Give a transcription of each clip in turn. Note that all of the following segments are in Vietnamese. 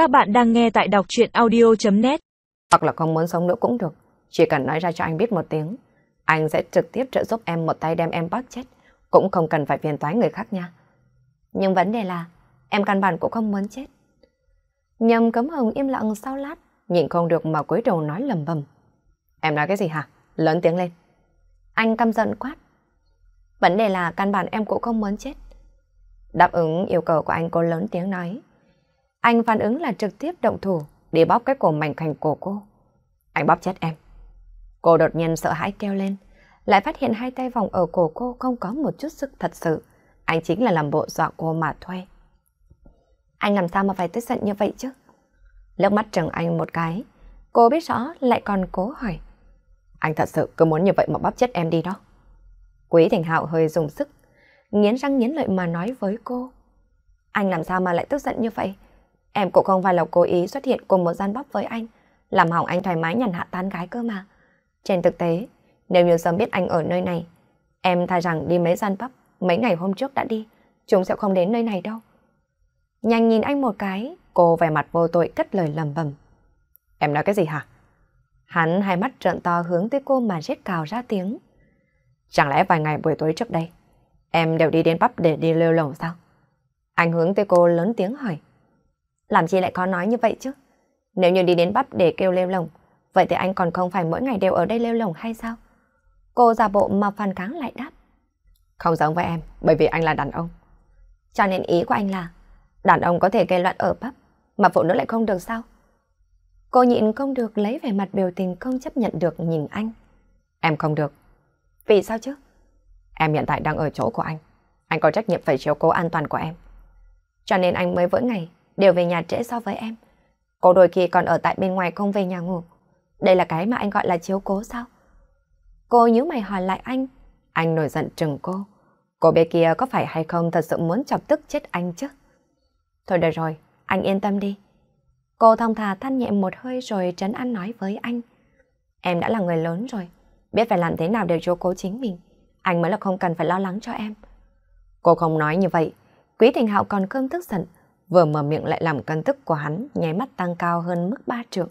Các bạn đang nghe tại đọc chuyện audio.net Hoặc là không muốn sống nữa cũng được. Chỉ cần nói ra cho anh biết một tiếng. Anh sẽ trực tiếp trợ giúp em một tay đem em bóp chết. Cũng không cần phải phiền toái người khác nha. Nhưng vấn đề là, em căn bản cũng không muốn chết. Nhầm cấm hồng im lặng sau lát. Nhịn không được mà cúi đầu nói lầm bầm. Em nói cái gì hả? Lớn tiếng lên. Anh căm giận quát. Vấn đề là căn bản em cũng không muốn chết. Đáp ứng yêu cầu của anh cô lớn tiếng nói. Anh phản ứng là trực tiếp động thủ để bóp cái cổ mảnh khảnh của cô. Anh bóp chết em. Cô đột nhiên sợ hãi kêu lên, lại phát hiện hai tay vòng ở cổ cô không có một chút sức thật sự. Anh chính là làm bộ dọa cô mà thôi. Anh làm sao mà phải tức giận như vậy chứ? Lớp mắt trừng anh một cái, cô biết rõ lại còn cố hỏi. Anh thật sự cứ muốn như vậy mà bóp chết em đi đó. Quý Thành Hạo hơi dùng sức, nghiến răng nghiến lợi mà nói với cô. Anh làm sao mà lại tức giận như vậy? Em cũng không phải là cố ý xuất hiện cùng một gian bắp với anh, làm hỏng anh thoải mái nhàn hạ tán gái cơ mà. Trên thực tế, nếu như sớm biết anh ở nơi này, em thà rằng đi mấy gian bắp mấy ngày hôm trước đã đi, chúng sẽ không đến nơi này đâu. Nhanh nhìn anh một cái, cô vẻ mặt vô tội cất lời lầm bầm. Em nói cái gì hả? Hắn hai mắt trợn to hướng tới cô mà rít cào ra tiếng. Chẳng lẽ vài ngày buổi tối trước đây, em đều đi đến bắp để đi lêu lồng sao? Anh hướng tới cô lớn tiếng hỏi. Làm chi lại có nói như vậy chứ? Nếu như đi đến bắp để kêu lêu lồng, vậy thì anh còn không phải mỗi ngày đều ở đây lêu lồng hay sao? Cô giả bộ mà phản kháng lại đáp. Không giống với em, bởi vì anh là đàn ông. Cho nên ý của anh là, đàn ông có thể gây loạn ở bắp, mà phụ nữ lại không được sao? Cô nhịn không được lấy vẻ mặt biểu tình không chấp nhận được nhìn anh. Em không được. Vì sao chứ? Em hiện tại đang ở chỗ của anh. Anh có trách nhiệm phải chiếu cố an toàn của em. Cho nên anh mới vỡ ngày đều về nhà trễ so với em. Cô đôi khi còn ở tại bên ngoài không về nhà ngủ. Đây là cái mà anh gọi là chiếu cố sao? Cô nhíu mày hỏi lại anh. Anh nổi giận trừng cô. Cô bé kia có phải hay không thật sự muốn chọc tức chết anh chứ? Thôi được rồi, anh yên tâm đi. Cô thong thả than nhẹ một hơi rồi trấn an nói với anh. Em đã là người lớn rồi, biết phải làm thế nào để chiếu cố chính mình. Anh mới là không cần phải lo lắng cho em. Cô không nói như vậy. Quý Thành Hạo còn cơm tức giận, vừa mở miệng lại làm cân tức của hắn nháy mắt tăng cao hơn mức ba trượng.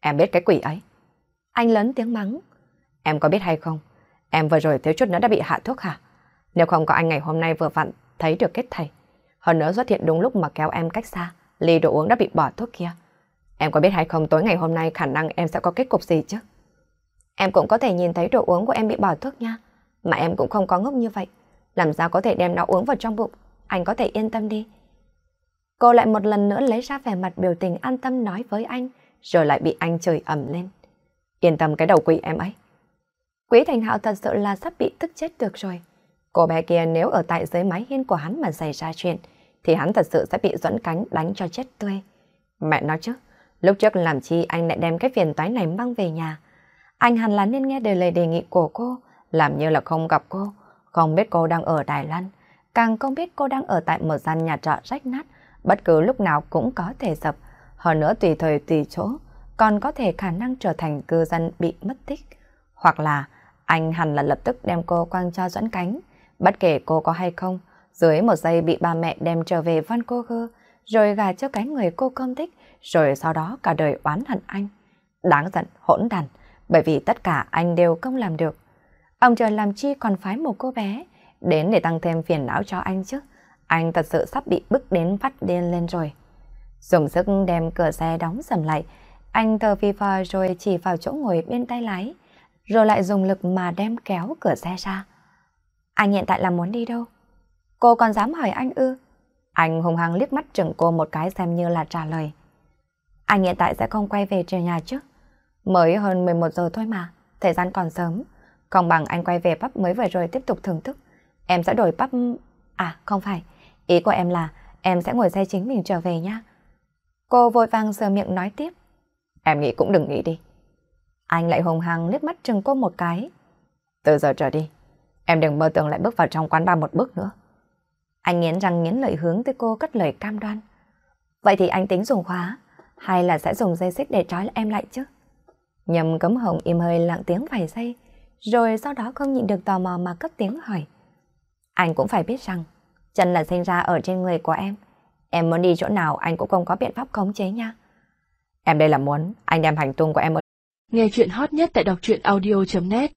Em biết cái quỷ ấy. Anh lớn tiếng mắng. Em có biết hay không? Em vừa rồi thiếu chút nữa đã bị hạ thuốc hả? Nếu không có anh ngày hôm nay vừa vặn thấy được kết thầy. Hơn nữa xuất hiện đúng lúc mà kéo em cách xa, ly đồ uống đã bị bỏ thuốc kia. Em có biết hay không tối ngày hôm nay khả năng em sẽ có kết cục gì chứ? Em cũng có thể nhìn thấy đồ uống của em bị bỏ thuốc nha. Mà em cũng không có ngốc như vậy. Làm sao có thể đem nó uống vào trong bụng? Anh có thể yên tâm đi. Cô lại một lần nữa lấy ra vẻ mặt biểu tình an tâm nói với anh, rồi lại bị anh trời ẩm lên. Yên tâm cái đầu quỷ em ấy. Quý Thành Hạo thật sự là sắp bị tức chết được rồi. Cô bé kia nếu ở tại dưới mái hiên của hắn mà xảy ra chuyện, thì hắn thật sự sẽ bị dẫn cánh đánh cho chết tươi. Mẹ nói chứ, lúc trước làm chi anh lại đem cái phiền toái này mang về nhà. Anh hẳn là nên nghe lời đề nghị của cô, làm như là không gặp cô, không biết cô đang ở Đài Loan, càng không biết cô đang ở tại một gian nhà trọ rách nát, bất cứ lúc nào cũng có thể dập, hơn nữa tùy thời tùy chỗ, còn có thể khả năng trở thành cư dân bị mất tích. Hoặc là anh hẳn là lập tức đem cô quăng cho dẫn cánh, bất kể cô có hay không, dưới một giây bị ba mẹ đem trở về Van cô gơ, rồi gà cho cái người cô không thích, rồi sau đó cả đời oán hận anh. Đáng giận, hỗn đàn, bởi vì tất cả anh đều không làm được. Ông trời làm chi còn phái một cô bé, đến để tăng thêm phiền não cho anh chứ. Anh thật sự sắp bị bức đến phát điên lên rồi. Dùng sức đem cửa xe đóng sầm lại, anh thờ phi phò rồi chỉ vào chỗ ngồi bên tay lái, rồi lại dùng lực mà đem kéo cửa xe ra. Anh hiện tại là muốn đi đâu? Cô còn dám hỏi anh ư? Anh hùng hăng liếc mắt chừng cô một cái xem như là trả lời. Anh hiện tại sẽ không quay về trường nhà chứ? Mới hơn 11 giờ thôi mà, thời gian còn sớm. Không bằng anh quay về pub mới vừa rồi tiếp tục thưởng thức. Em sẽ đổi pub... À, không phải. Ý của em là em sẽ ngồi xe chính mình trở về nhá. Cô vội vàng sờ miệng nói tiếp. Em nghĩ cũng đừng nghĩ đi. Anh lại hùng hăng liếc mắt chừng cô một cái. Từ giờ trở đi, em đừng mơ tưởng lại bước vào trong quán bar một bước nữa. Anh nghiến răng nghiến lợi hướng tới cô cất lời cam đoan. Vậy thì anh tính dùng khóa, hay là sẽ dùng dây xích để trói em lại chứ? Nhầm cấm hồng im hơi lặng tiếng vài giây, rồi sau đó không nhịn được tò mò mà cất tiếng hỏi. Anh cũng phải biết rằng, chân là sinh ra ở trên người của em. Em muốn đi chỗ nào, anh cũng không có biện pháp khống chế nha. Em đây là muốn anh đem hành tung của em ở Nghe chuyện hot nhất tại đọc truyện audio.net